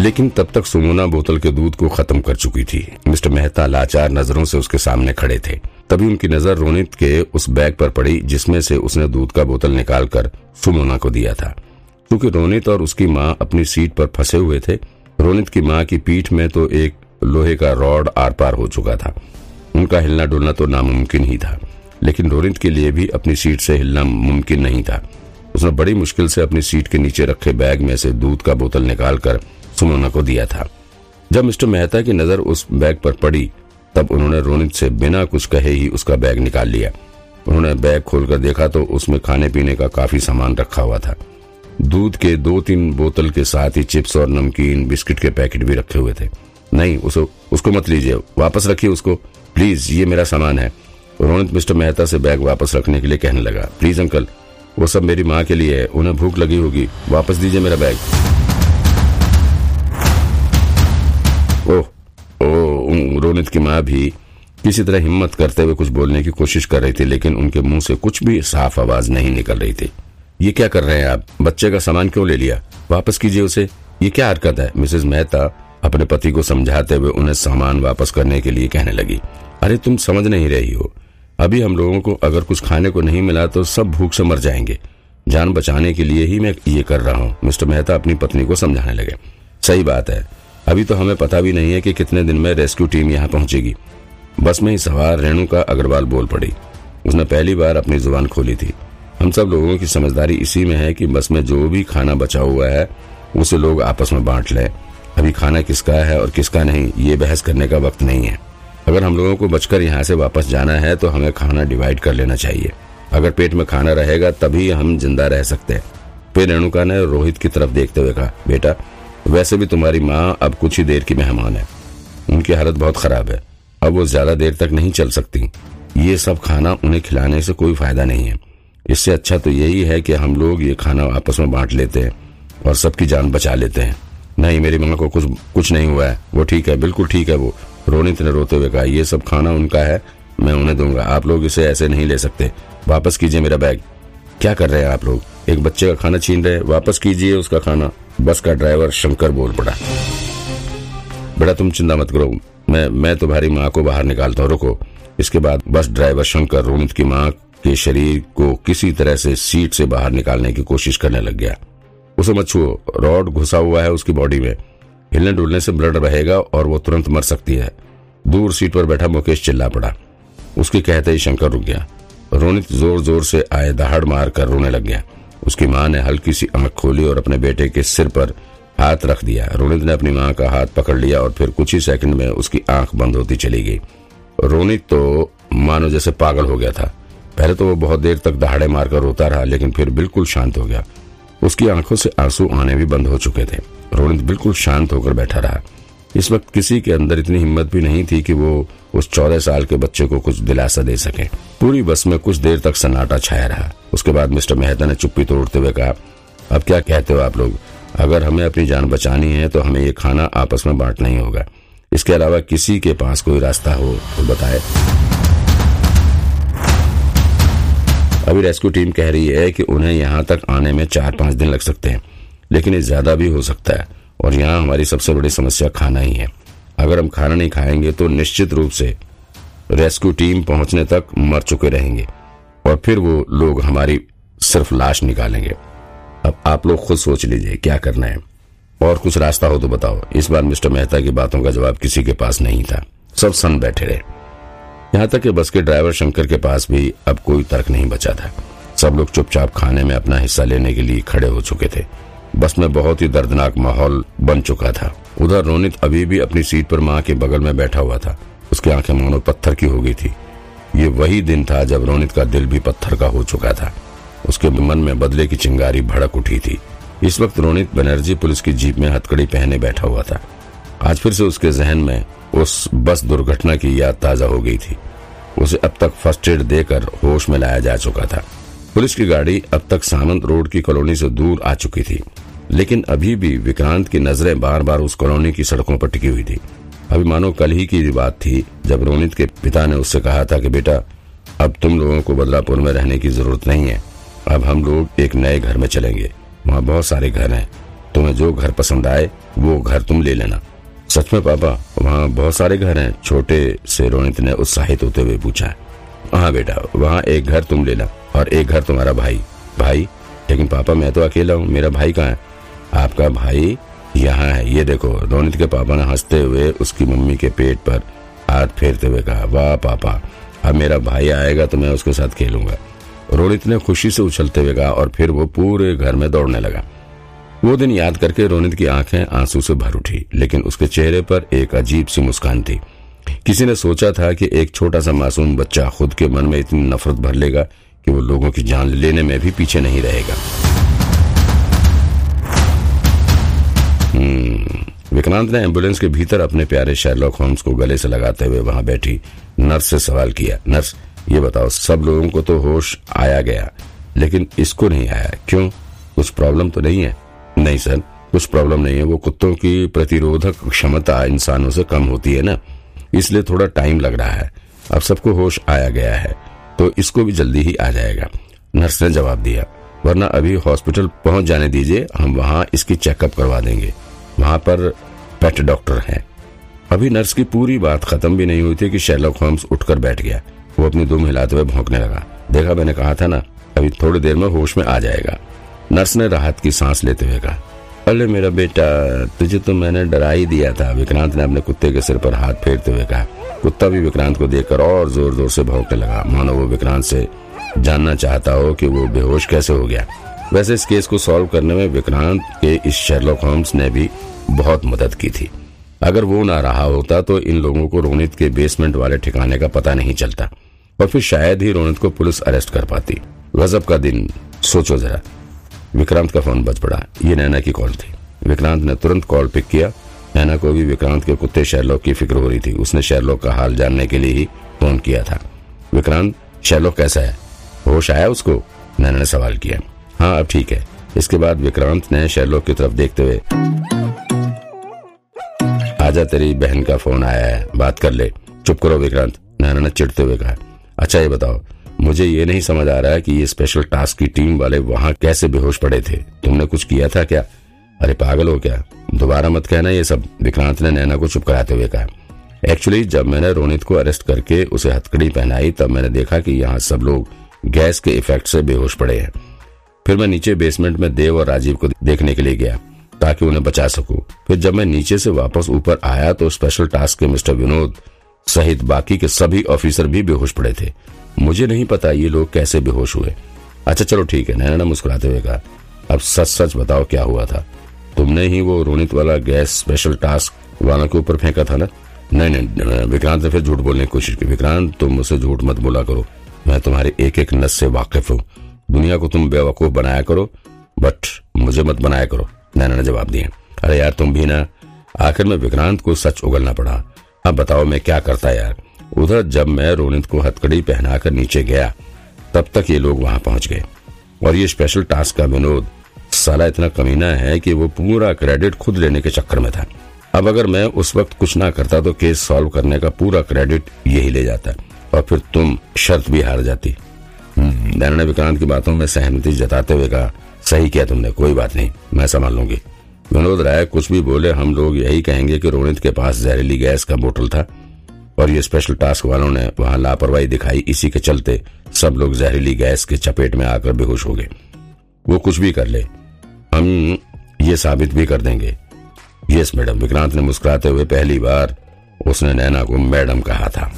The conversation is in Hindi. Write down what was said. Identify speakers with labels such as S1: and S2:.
S1: लेकिन तब तक सुमोना बोतल के दूध को खत्म कर चुकी थी। मिस्टर मेहता लाचार नज़रों से उसके सामने खड़े थे। तभी उनकी नज़र रोनित के उस बैग पर पड़ी, जिसमें से उसने दूध का बोतल निकालकर सुमोना को दिया था। क्योंकि रोनित और उसकी माँ अपनी सीट पर फंसे हुए थे, रोनित की माँ की पीठ में तो एक लोहे का रॉड आर पार हो चुका था। उनका हिलना डुलना तो नामुमकिन ही था, लेकिन रोनित के लिए भी अपनी सीट से हिलना मुमकिन नहीं था। उसने बड़ी मुश्किल से अपनी सीट के नीचे रखे बैग में से दूध का बोतल निकालकर सुमोना को दिया था। जब मिस्टर मेहता की नज़र उस बैग पर पड़ी, तब उन्होंने रोनित से बिना कुछ कहे ही उसका बैग निकाल लिया। उन्होंने बैग खोलकर देखा तो उसमें खाने पीने का काफ़ी सामान रखा हुआ था। दूध के दो तीन बोतल के साथ ही चिप्स और नमकीन, बिस्किट के पैकेट भी रखे हुए थे। नहीं उसको उसको मत लीजिए, वापस रखिए उसको। प्लीज़, ये मेरा सामान है। रोनित मिस्टर मेहता से बैग वापस रखने के लिए कहने लगा। प्लीज़, अंकल वो सब मेरी माँ के लिए है। उन्हें भूख लगी होगी। वापस दीजिए मेरा बैग। ओह ओह रोनित की माँ भी किसी तरह हिम्मत करते हुए कुछ बोलने की कोशिश कर रही थी, लेकिन उनके मुँह से कुछ भी साफ़ आवाज़ नहीं निकल रही थी। ये क्या कर रहे हैं आप? बच्चे का सामान क्यों ले लिया? वापस कीजिए उसे। ये क्या हरकत है? मिसेज मेहता अपने पति को समझाते हुए उन्हें सामान वापस करने के लिए कहने लगी। अरे, तुम समझ नहीं रही हो। अभी हम लोगों को अगर कुछ खाने को नहीं मिला तो सब भूख से मर जाएँगे। जान बचाने के लिए ही मैं ये कर रहा हूँ। मिस्टर मेहता अपनी पत्नी को समझाने लगे। सही बात है। अभी तो हमें पता भी नहीं है कि कितने दिन में रेस्क्यू टीम यहाँ पहुंचेगी। बस में ही सवार रेणुका अग्रवाल बोल पड़ी। उसने पहली बार अपनी ज़ुबान खोली थी। हम सब लोगों की समझदारी इसी में है कि बस में जो भी खाना बचा हुआ है, उसे लोग आपस में बांट लें। अभी खाना किसका है और किसका नहीं, ये बहस करने का वक्त नहीं है। अगर हम लोगों को बचकर यहाँ से वापस जाना है तो हमें खाना डिवाइड कर लेना चाहिए। अगर पेट में खाना रहेगा, तभी हम ज़िंदा रह सकते हैं। फिर रेणुका ने रोहित की तरफ़ देखते हुए कहा, बेटा, वैसे भी तुम्हारी माँ अब कुछ ही देर की मेहमान है। उनकी हालत बहुत खराब है। अब वो ज़्यादा देर तक नहीं चल सकती। ये सब खाना उन्हें खिलाने से कोई फ़ायदा नहीं है। इससे अच्छा तो यही है कि हम लोग ये खाना आपस में बांट लेते हैं और सबकी जान बचा लेते हैं। नहीं, मेरी माँ को कुछ कुछ नहीं हुआ है। वो ठीक है, बिल्कुल ठीक है वो। रोनित ने रोते हुए कहा, ये सब खाना उनका है, मैं उन्हें दूँगा। आप लोग इसे ऐसे नहीं ले सकते। वापस कीजिए मेरा बैग। क्या कर रहे हैं आप लोग? एक बच्चे का खाना छीन रहे वापस कीजिए उसका खाना। बस का ड्राइवर शंकर बोल पड़ा। बेटा, तुम चिंता मत करो। मैं मैं तुम्हारी माँ को बाहर निकालता हूँ। रुको। इसके बाद बस ड्राइवर शंकर रोनित की माँ के शरीर को किसी तरह से सीट से बाहर निकालने की कोशिश करने लग गया। उसे मत छुओ। रॉड घुसा हुआ है उसकी बॉडी में। हिलने डुलने से ब्लड बहेगा और वो तुरंत मर सकती है। दूर सीट पर बैठा मुकेश चिल्ला पड़ा। उसके कहते ही शंकर रुक गया। रोनित ज़ोर ज़ोर से आए दहाड़ मार कर रोने लग गया। उसकी माँ ने हल्की सी आँख खोली और अपने बेटे के सिर पर हाथ रख दिया। रोनित ने अपनी माँ का हाथ पकड़ लिया और फिर कुछ ही सेकंड में उसकी आँख बंद होती चली गई। रोनित तो मानो जैसे पागल हो गया था। पहले तो वो बहुत देर तक दहाड़े मारकर रोता रहा, लेकिन फिर बिल्कुल शांत हो गया। उसकी आँखों से आँसू आने भी बंद हो चुके थे। रोनित बिल्कुल शांत होकर बैठा रहा। इस वक्त किसी के अंदर इतनी हिम्मत भी नहीं थी कि वो उस चौदह साल के बच्चे को कुछ दिलासा दे सके। पूरी बस में कुछ देर तक सन्नाटा छाया रहा। उसके बाद मिस्टर मेहता ने चुप्पी तोड़ते हुए कहा, अब क्या कहते हो आप लोग? अगर हमें अपनी जान बचानी है तो हमें ये खाना आपस में बांटना ही होगा। इसके अलावा किसी के पास कोई रास्ता हो तो बताए। अभी रेस्क्यू टीम कह रही है कि उन्हें यहाँ तक आने में चार पाँच दिन लग सकते हैं। लेकिन ये ज़्यादा भी हो सकता है। और यहाँ हमारी सबसे बड़ी समस्या खाना ही है। अगर हम खाना नहीं खाएँगे तो निश्चित रूप से रेस्क्यू टीम पहुँचने तक मर चुके रहेंगे। और फिर वो लोग हमारी सिर्फ़ लाश निकालेंगे। अब आप लोग खुद सोच लीजिए, क्या करना है? और कुछ रास्ता हो तो बताओ। इस बार मिस्टर मेहता की बातों का जवाब किसी के पास नहीं था। सब सन बैठे रहे। यहाँ तक कि बस के ड्राइवर शंकर के पास भी अब कोई तर्क नहीं बचा था। सब लोग चुपचाप खाने में अपना हिस्सा लेने के लिए खड़े हो चुके थे। बस में बहुत ही दर्दनाक माहौल बन चुका था। उधर रोनित अभी भी अपनी सीट पर माँ के बगल में बैठा हुआ था। उसकी आँखें मानो पत्थर की हो गई थी। ये वही दिन था जब रोनित का दिल भी पत्थर का हो चुका था। उसके मन में बदले की चिंगारी भड़क उठी थी। इस वक्त रोनित बनर्जी पुलिस की जीप में हथकड़ी पहने बैठा हुआ था। आज फिर से उसके जहन में उस बस दुर्घटना की याद ताज़ा हो गई थी। उसे अब तक फ़र्स्ट एड देकर होश में लाया जा चुका था। पुलिस की गाड़ी अब तक सामंत रोड की कॉलोनी से दूर आ चुकी थी, लेकिन अभी भी विक्रांत की नज़रें बार बार उस कॉलोनी की सड़कों पर टिकी हुई थी। अभी मानो कल ही की बात थी, जब रोनित के पिता ने उससे कहा था कि बेटा, अब तुम लोगों को बदलापुर में रहने की ज़रूरत नहीं है। अब हम लोग एक नए घर में चलेंगे। वहाँ बहुत सारे घर हैं। तुम्हें जो घर पसंद आए, वो घर तुम ले लेना। सच में पापा, वहाँ बहुत सारे घर हैं। छोटे से रोनित ने उत्साहित होते हुए पूछा हाँ बेटा, वहाँ एक घर तुम लेना। और एक घर तुम्हारा भाई। भाई, लेकिन पापा, मैं तो अकेला हूँ। मेरा भाई कहाँ है? आपका भाई यहाँ है। ये देखो रोनित के पापा ने हँसते हुए उसकी मम्मी के पेट पर हाथ फेरते हुए कहा, वाह पापा, अब मेरा भाई आएगा तो मैं उसके साथ खेलूँगा। रोनित ने खुशी से उछलते हुए कहा, और फिर वो पूरे घर में दौड़ने लगा। वो दिन याद करके रोनित की आँखें आँसू से भर उठी, लेकिन उसके चेहरे पर एक अजीब सी मुस्कान थी। किसी ने सोचा था कि एक छोटा सा मासूम बच्चा खुद के मन में इतनी नफरत भर लेगा कि वो लोगों की जान लेने में भी पीछे नहीं रहेगा। हम्म, विक्रांत ने एंबुलेंस के भीतर अपने प्यारे शेरलॉक होम्स को गले से लगाते हुए वहाँ बैठी नर्स से सवाल किया। नर्स ये बताओ सब लोगों को तो होश आया गया लेकिन इसको नहीं आया। क्यों? कुछ प्रॉब्लम तो नहीं है? नहीं सर कुछ प्रॉब्लम नहीं है। वो कुत्तों की प्रतिरोधक क्षमता इंसानों से कम होती है ना। इसलिए थोड़ा टाइम लग रहा है। अब सबको होश आया गया है। तो इसको भी जल्दी ही आ जाएगा। नर्स ने जवाब दिया, वरना अभी हॉस्पिटल पहुँच जाने दीजिए, हम वहाँ इसकी चेकअप करवा देंगे। वहाँ पर पेट डॉक्टर हैं। अभी नर्स की पूरी बात खत्म भी नहीं हुई थी कि शेरलॉक होम्स उठकर बैठ गया। वो अपनी दुम हिलाते हुए भौंकने लगा। देखा मैंने कहा था ना, अभी थोड़ी देर में होश में आ जाएगा। नर्स ने राहत की सांस लेते हुए कहा, अरे मेरा बेटा, तुझे तो मैंने डरा ही दिया था। विक्रांत ने अपने कुत्ते के सिर पर हाथ फेरते हुए कहा कुत्ता भी विक्रांत को देखकर और ज़ोर ज़ोर से भौंकने लगा। मानो वो विक्रांत से जानना चाहता हो कि वो बेहोश कैसे हो गया। वैसे इस केस को सॉल्व करने में विक्रांत के इस शेरलॉक होम्स ने भी बहुत मदद की थी। अगर वो ना रहा होता तो इन लोगों को रोनित के बेसमेंट वाले ठिकाने का पता नहीं चलता। और फिर शायद ही रोनित को पुलिस अरेस्ट कर पाती। गजब का दिन। सोचो जरा। विक्रांत का फ़ोन बज पड़ा। ये नैना की कॉल थी। विक्रांत ने तुरंत कॉल पिक किया। नैना को भी विक्रांत के कुत्ते शेरलॉक की फ़िक्र हो रही थी। उसने शेरलॉक का हाल जानने के लिए ही फ़ोन किया था। विक्रांत, शेरलॉक कैसा है? होश आया उसको? नैना ने सवाल किया। हाँ अब ठीक है। इसके बाद विक्रांत ने शेरलॉक की तरफ़ देखते हुए, आजा तेरी बहन का फ़ोन आया है, बात कर ले। चुप करो विक्रांत, नैना ने चिड़ते हुए कहा। अच्छा ये बताओ, मुझे ये नहीं समझ आ रहा है कि ये स्पेशल टास्क की टीम वाले वहाँ कैसे बेहोश पड़े थे। तुमने कुछ किया था क्या? अरे, पागल हो क्या? दोबारा मत कहना, ये सब विक्रांत ने नैना को चुप कराते हुए कहा। एक्चुअली जब मैंने रोनित को अरेस्ट करके उसे हथकड़ी पहनाई, तब मैंने देखा कि यहाँ सब लोग गैस के इफ़ेक्ट से बेहोश पड़े हैं। फिर मैं नीचे बेसमेंट में देव और राजीव को देखने के लिए गया, ताकि उन्हें बचा सकूँ। फिर जब मैं नीचे से वापस ऊपर आया तो स्पेशल टास्क के मिस्टर विनोद सहित बाकी के सभी ऑफिसर भी बेहोश पड़े थे। मुझे नहीं पता ये लोग कैसे बेहोश हुए। अच्छा चलो ठीक है, नैना ने मुस्कुराते हुए कहा, अब सच सच बताओ क्या हुआ था। तुमने ही वो रोनित वाला गैस स्पेशल टास्क वालों के ऊपर फेंका था ना? नहीं नहीं विक्रांत ने फिर झूठ बोलने की कोशिश की। विक्रांत, तुम मुझसे झूठ मत बोला करो। मैं तुम्हारे एक एक नस से वाकिफ हूँ। दुनिया को तुम बेवकूफ़ बनाया करो बट मुझे मत बनाया करो। नैना ने जवाब दिया अरे यार, तुम भी ना, आखिर में विक्रांत को सच उगलना पड़ा। अब बताओ मैं क्या करता यार? उधर जब मैं रोनित को हथकड़ी पहनाकर नीचे गया, तब तक ये लोग वहाँ पहुँच गए। और ये स्पेशल टास्क का विनोद साला इतना कमीना है कि वो पूरा क्रेडिट खुद लेने के चक्कर में था। अब अगर मैं उस वक्त कुछ ना करता तो केस सॉल्व करने का पूरा क्रेडिट यही ले जाता और फिर तुम शर्त भी हार जाती। हम्म, नैना ने विक्रांत की बातों में सहमति जताते हुए कहा सही किया तुमने कोई बात नहीं मैं संभाल लूँगी। विनोद राय कुछ भी बोले हम लोग यही कहेंगे कि रोनित के पास जहरीली गैस का बोतल था और ये स्पेशल टास्क वालों ने वहाँ लापरवाही दिखाई। इसी के चलते सब लोग जहरीली गैस के चपेट में आकर बेहोश हो गए। वो कुछ भी कर ले हम ये साबित भी कर देंगे। यस मैडम, विक्रांत ने मुस्कुराते हुए पहली बार उसने नैना को मैडम कहा था।